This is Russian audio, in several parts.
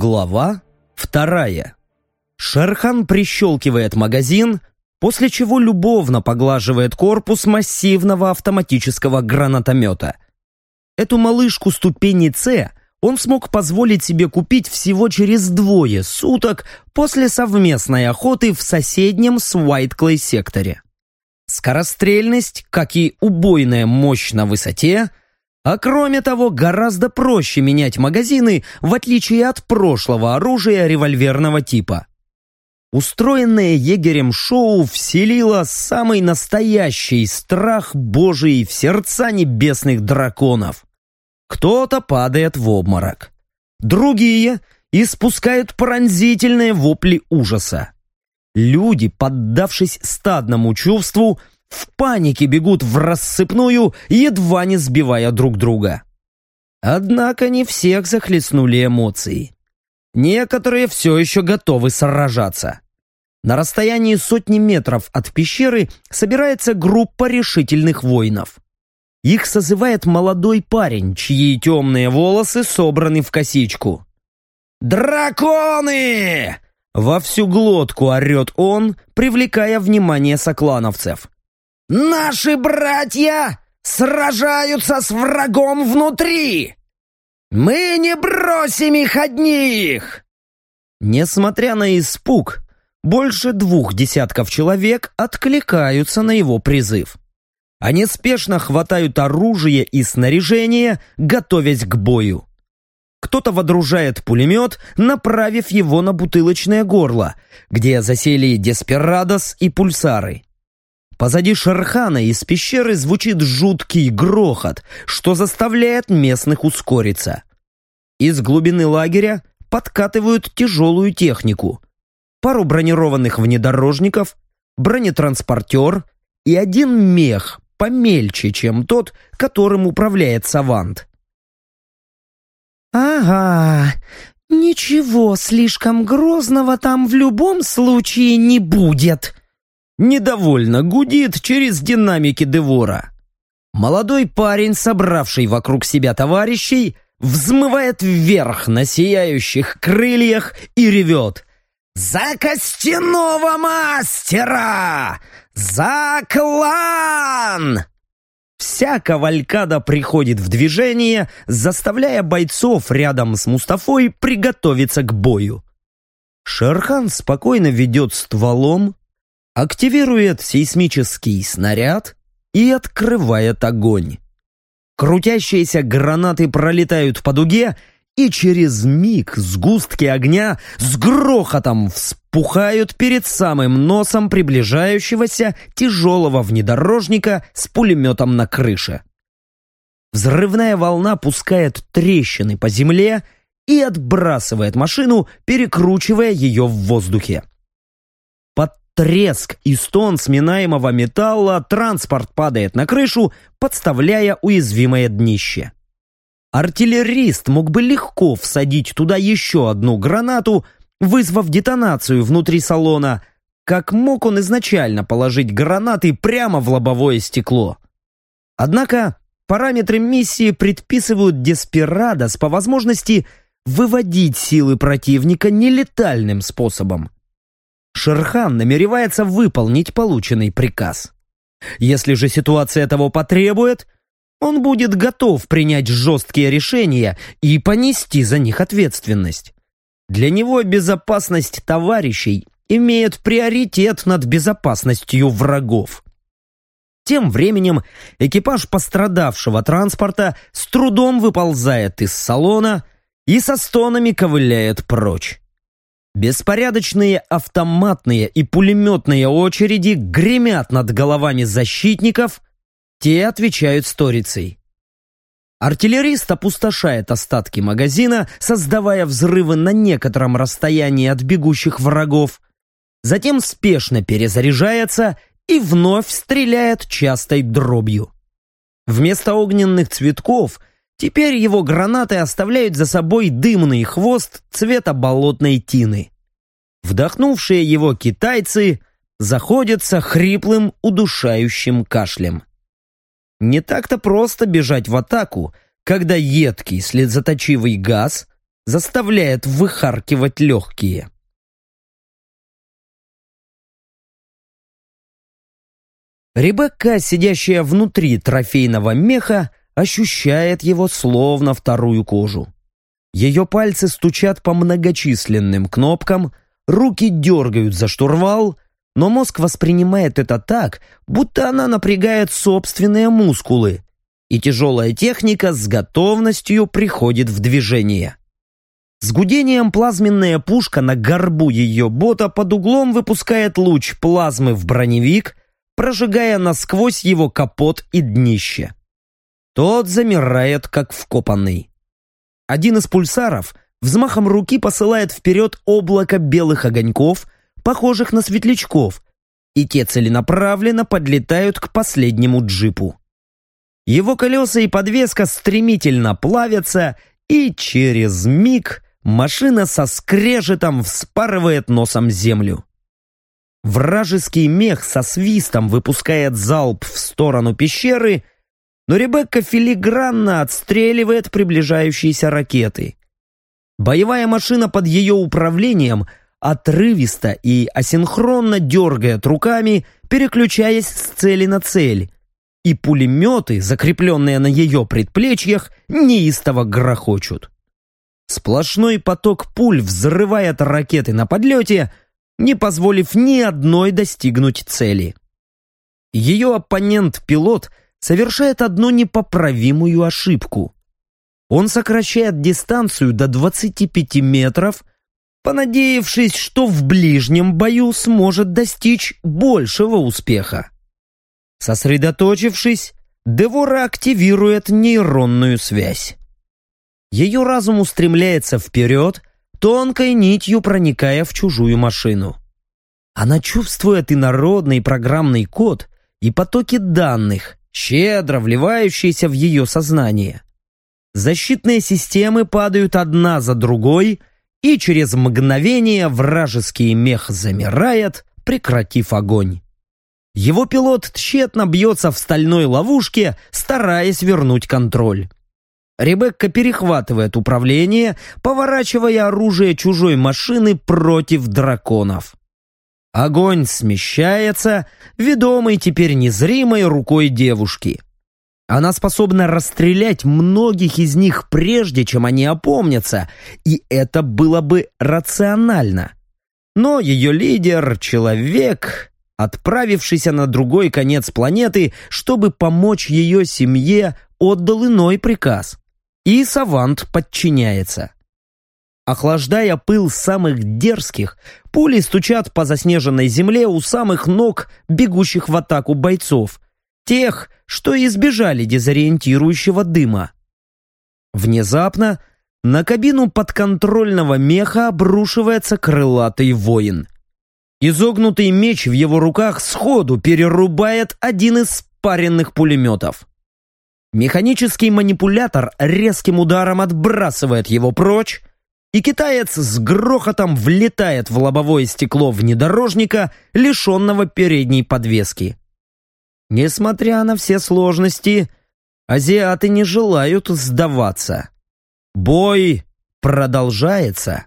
Глава вторая. Шерхан прищелкивает магазин, после чего любовно поглаживает корпус массивного автоматического гранатомета. Эту малышку ступени С он смог позволить себе купить всего через двое суток после совместной охоты в соседнем Свайтклей секторе. Скорострельность, как и убойная мощь на высоте – а кроме того, гораздо проще менять магазины, в отличие от прошлого оружия револьверного типа. Устроенное егерем шоу вселило самый настоящий страх божий в сердца небесных драконов. Кто-то падает в обморок. Другие испускают пронзительные вопли ужаса. Люди, поддавшись стадному чувству, в панике бегут в рассыпную, едва не сбивая друг друга. Однако не всех захлестнули эмоции. Некоторые все еще готовы сражаться. На расстоянии сотни метров от пещеры собирается группа решительных воинов. Их созывает молодой парень, чьи темные волосы собраны в косичку. «Драконы!» Во всю глотку орет он, привлекая внимание соклановцев. Наши братья сражаются с врагом внутри! Мы не бросим их одних!» Несмотря на испуг, больше двух десятков человек откликаются на его призыв. Они спешно хватают оружие и снаряжение, готовясь к бою. Кто-то водружает пулемет, направив его на бутылочное горло, где засели деспирадос и пульсары. Позади Шерхана из пещеры звучит жуткий грохот, что заставляет местных ускориться. Из глубины лагеря подкатывают тяжелую технику. Пару бронированных внедорожников, бронетранспортер и один мех, помельче, чем тот, которым управляет Савант. «Ага, ничего слишком грозного там в любом случае не будет», недовольно гудит через динамики Девора. Молодой парень, собравший вокруг себя товарищей, взмывает вверх на сияющих крыльях и ревет. «За костяного мастера! За клан!» Вся кавалькада приходит в движение, заставляя бойцов рядом с Мустафой приготовиться к бою. Шерхан спокойно ведет стволом, активирует сейсмический снаряд и открывает огонь. Крутящиеся гранаты пролетают по дуге, и через миг сгустки огня с грохотом вспухают перед самым носом приближающегося тяжелого внедорожника с пулеметом на крыше. Взрывная волна пускает трещины по земле и отбрасывает машину, перекручивая ее в воздухе треск и стон сминаемого металла, транспорт падает на крышу, подставляя уязвимое днище. Артиллерист мог бы легко всадить туда еще одну гранату, вызвав детонацию внутри салона, как мог он изначально положить гранаты прямо в лобовое стекло. Однако параметры миссии предписывают Деспирадос по возможности выводить силы противника нелетальным способом. Шерхан намеревается выполнить полученный приказ. Если же ситуация того потребует, он будет готов принять жесткие решения и понести за них ответственность. Для него безопасность товарищей имеет приоритет над безопасностью врагов. Тем временем экипаж пострадавшего транспорта с трудом выползает из салона и со стонами ковыляет прочь. Беспорядочные автоматные и пулеметные очереди гремят над головами защитников, те отвечают сторицей. Артиллерист опустошает остатки магазина, создавая взрывы на некотором расстоянии от бегущих врагов, затем спешно перезаряжается и вновь стреляет частой дробью. Вместо огненных цветков Теперь его гранаты оставляют за собой дымный хвост цвета болотной тины. Вдохнувшие его китайцы заходятся хриплым, удушающим кашлем. Не так-то просто бежать в атаку, когда едкий слезоточивый газ заставляет выхаркивать легкие. Ребекка, сидящая внутри трофейного меха, ощущает его словно вторую кожу. Ее пальцы стучат по многочисленным кнопкам, руки дергают за штурвал, но мозг воспринимает это так, будто она напрягает собственные мускулы, и тяжелая техника с готовностью приходит в движение. С гудением плазменная пушка на горбу ее бота под углом выпускает луч плазмы в броневик, прожигая насквозь его капот и днище. Тот замирает, как вкопанный. Один из пульсаров взмахом руки посылает вперед облако белых огоньков, похожих на светлячков, и те целенаправленно подлетают к последнему джипу. Его колеса и подвеска стремительно плавятся, и через миг машина со скрежетом вспарывает носом землю. Вражеский мех со свистом выпускает залп в сторону пещеры, но Ребекка филигранно отстреливает приближающиеся ракеты. Боевая машина под ее управлением отрывисто и асинхронно дергает руками, переключаясь с цели на цель, и пулеметы, закрепленные на ее предплечьях, неистово грохочут. Сплошной поток пуль взрывает ракеты на подлете, не позволив ни одной достигнуть цели. Ее оппонент-пилот совершает одну непоправимую ошибку. Он сокращает дистанцию до 25 метров, понадеявшись, что в ближнем бою сможет достичь большего успеха. Сосредоточившись, Девора активирует нейронную связь. Ее разум устремляется вперед, тонкой нитью проникая в чужую машину. Она чувствует и народный программный код, и потоки данных, щедро вливающиеся в ее сознание. Защитные системы падают одна за другой, и через мгновение вражеский мех замирает, прекратив огонь. Его пилот тщетно бьется в стальной ловушке, стараясь вернуть контроль. Ребекка перехватывает управление, поворачивая оружие чужой машины против драконов. Огонь смещается, ведомый теперь незримой рукой девушки. Она способна расстрелять многих из них прежде, чем они опомнятся, и это было бы рационально. Но ее лидер — человек, отправившийся на другой конец планеты, чтобы помочь ее семье, отдал иной приказ и Савант подчиняется. Охлаждая пыл самых дерзких, пули стучат по заснеженной земле у самых ног бегущих в атаку бойцов, тех, что избежали дезориентирующего дыма. Внезапно на кабину подконтрольного меха обрушивается крылатый воин. Изогнутый меч в его руках сходу перерубает один из спаренных пулеметов. Механический манипулятор резким ударом отбрасывает его прочь, и китаец с грохотом влетает в лобовое стекло внедорожника, лишенного передней подвески. Несмотря на все сложности, азиаты не желают сдаваться. Бой продолжается.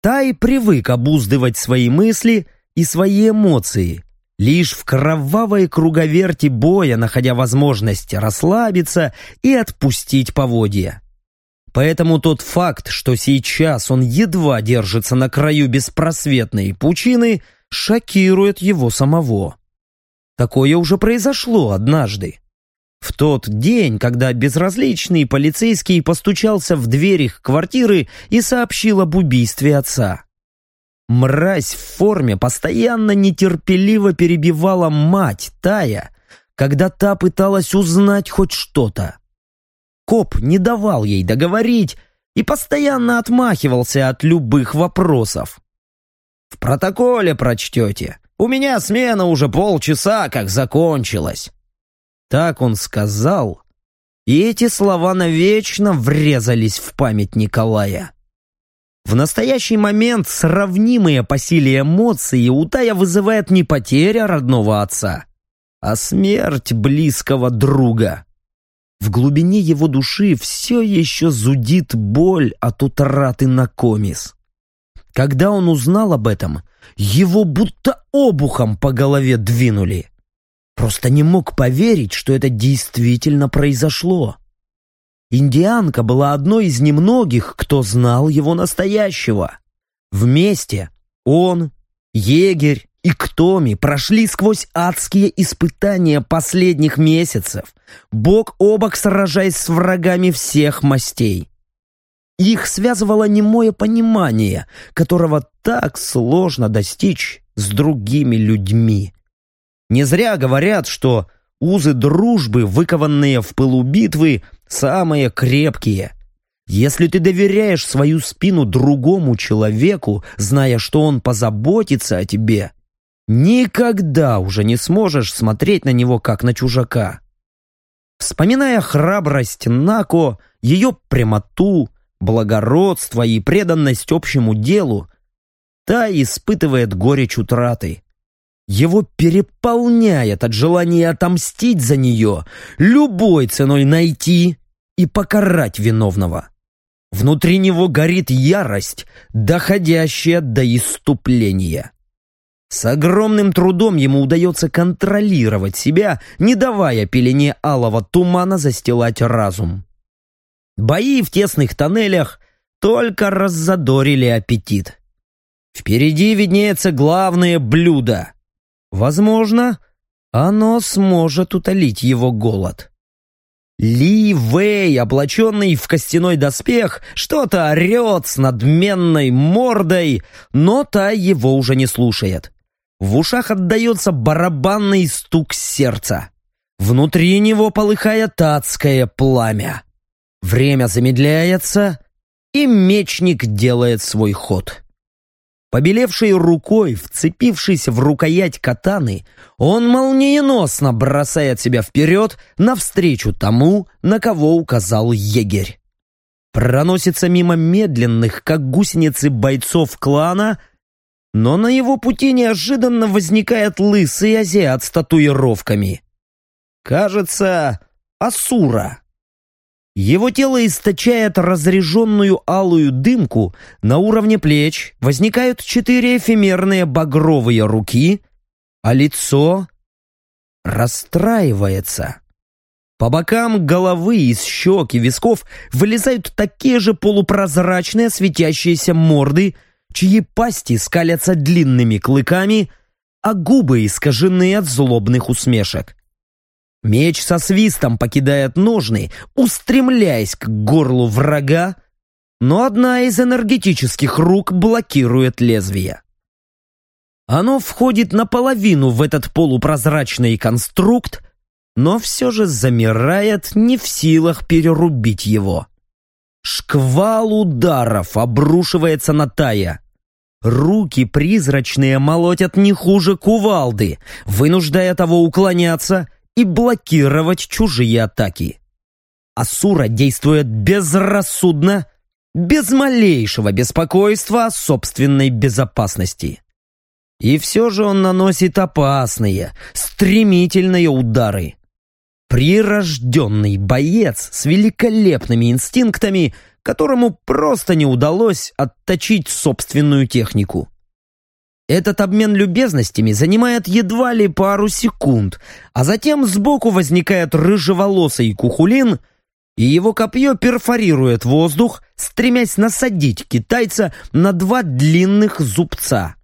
Тай привык обуздывать свои мысли и свои эмоции, Лишь в кровавой круговерти боя, находя возможность расслабиться и отпустить поводья. Поэтому тот факт, что сейчас он едва держится на краю беспросветной пучины, шокирует его самого. Такое уже произошло однажды. В тот день, когда безразличный полицейский постучался в дверь их квартиры и сообщил об убийстве отца. Мразь в форме постоянно нетерпеливо перебивала мать Тая, когда та пыталась узнать хоть что-то. Коп не давал ей договорить и постоянно отмахивался от любых вопросов. «В протоколе прочтете. У меня смена уже полчаса как закончилась». Так он сказал, и эти слова навечно врезались в память Николая. В настоящий момент сравнимые по силе эмоции у Тая вызывает не потеря родного отца, а смерть близкого друга. В глубине его души все еще зудит боль от утраты на комис. Когда он узнал об этом, его будто обухом по голове двинули. Просто не мог поверить, что это действительно произошло. Индианка была одной из немногих, кто знал его настоящего. Вместе он, егерь и Ктоми прошли сквозь адские испытания последних месяцев, бок о бок сражаясь с врагами всех мастей. Их связывало немое понимание, которого так сложно достичь с другими людьми. Не зря говорят, что узы дружбы, выкованные в пылу битвы, самые крепкие. Если ты доверяешь свою спину другому человеку, зная, что он позаботится о тебе, никогда уже не сможешь смотреть на него как на чужака. Вспоминая храбрость Нако, ее прямоту, благородство и преданность общему делу, та испытывает горечь утраты. Его переполняет от желания отомстить за нее, любой ценой найти и покарать виновного. Внутри него горит ярость, доходящая до иступления. С огромным трудом ему удается контролировать себя, не давая пелене алого тумана застилать разум. Бои в тесных тоннелях только раззадорили аппетит. Впереди виднеется главное блюдо. Возможно, оно сможет утолить его голод. Ли Вэй, облаченный в костяной доспех, что-то орет с надменной мордой, но та его уже не слушает. В ушах отдается барабанный стук сердца. Внутри него полыхает адское пламя. Время замедляется, и мечник делает свой ход. Побелевшей рукой, вцепившись в рукоять катаны, он молниеносно бросает себя вперед навстречу тому, на кого указал егерь. Проносится мимо медленных, как гусеницы бойцов клана, но на его пути неожиданно возникает лысый азиат с татуировками. Кажется, Асура. Его тело источает разреженную алую дымку, на уровне плеч возникают четыре эфемерные багровые руки, а лицо расстраивается. По бокам головы, из щек и висков вылезают такие же полупрозрачные светящиеся морды, чьи пасти скалятся длинными клыками, а губы искажены от злобных усмешек. Меч со свистом покидает ножны, устремляясь к горлу врага, но одна из энергетических рук блокирует лезвие. Оно входит наполовину в этот полупрозрачный конструкт, но все же замирает, не в силах перерубить его. Шквал ударов обрушивается на Тая. Руки призрачные молотят не хуже кувалды, вынуждая того уклоняться и блокировать чужие атаки. Асура действует безрассудно, без малейшего беспокойства о собственной безопасности. И все же он наносит опасные, стремительные удары. Прирожденный боец с великолепными инстинктами, которому просто не удалось отточить собственную технику. Этот обмен любезностями занимает едва ли пару секунд, а затем сбоку возникает рыжеволосый кухулин, и его копье перфорирует воздух, стремясь насадить китайца на два длинных зубца.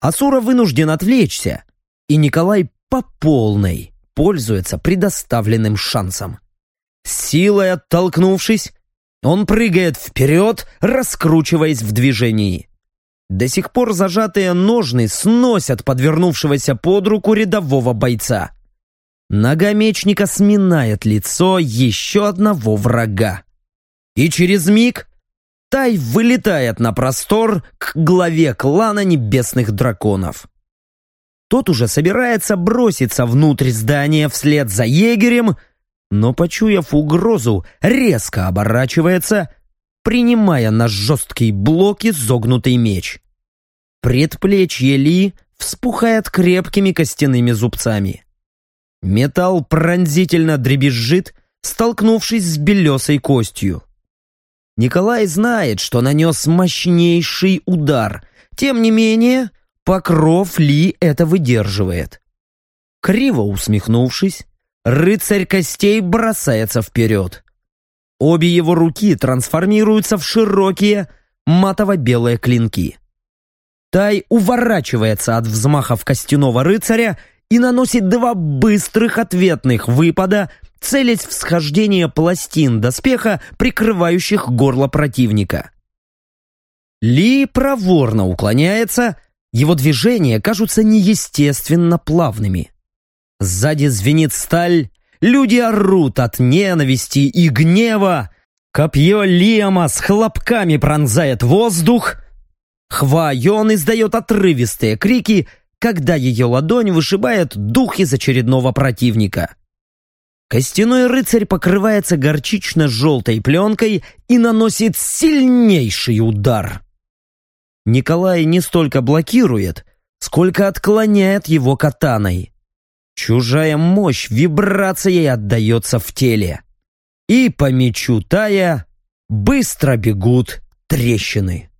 Асура вынужден отвлечься, и Николай по полной пользуется предоставленным шансом. Силой оттолкнувшись, он прыгает вперед, раскручиваясь в движении. До сих пор зажатые ножны сносят подвернувшегося под руку рядового бойца. Нога мечника сминает лицо еще одного врага. И через миг Тай вылетает на простор к главе клана небесных драконов. Тот уже собирается броситься внутрь здания вслед за егерем, но, почуяв угрозу, резко оборачивается принимая на жесткий блок изогнутый меч. Предплечье Ли вспухает крепкими костяными зубцами. Металл пронзительно дребезжит, столкнувшись с белесой костью. Николай знает, что нанес мощнейший удар. Тем не менее, покров Ли это выдерживает. Криво усмехнувшись, рыцарь костей бросается вперед. Обе его руки трансформируются в широкие матово-белые клинки. Тай уворачивается от взмахов костяного рыцаря и наносит два быстрых ответных выпада, целясь в схождение пластин доспеха, прикрывающих горло противника. Ли проворно уклоняется, его движения кажутся неестественно плавными. Сзади звенит сталь, люди орут от ненависти и гнева, копье Лиама с хлопками пронзает воздух, Хва Йон издает отрывистые крики, когда ее ладонь вышибает дух из очередного противника. Костяной рыцарь покрывается горчично-желтой пленкой и наносит сильнейший удар. Николай не столько блокирует, сколько отклоняет его катаной. Чужая мощь вибрацией отдается в теле. И по мечу Тая быстро бегут трещины.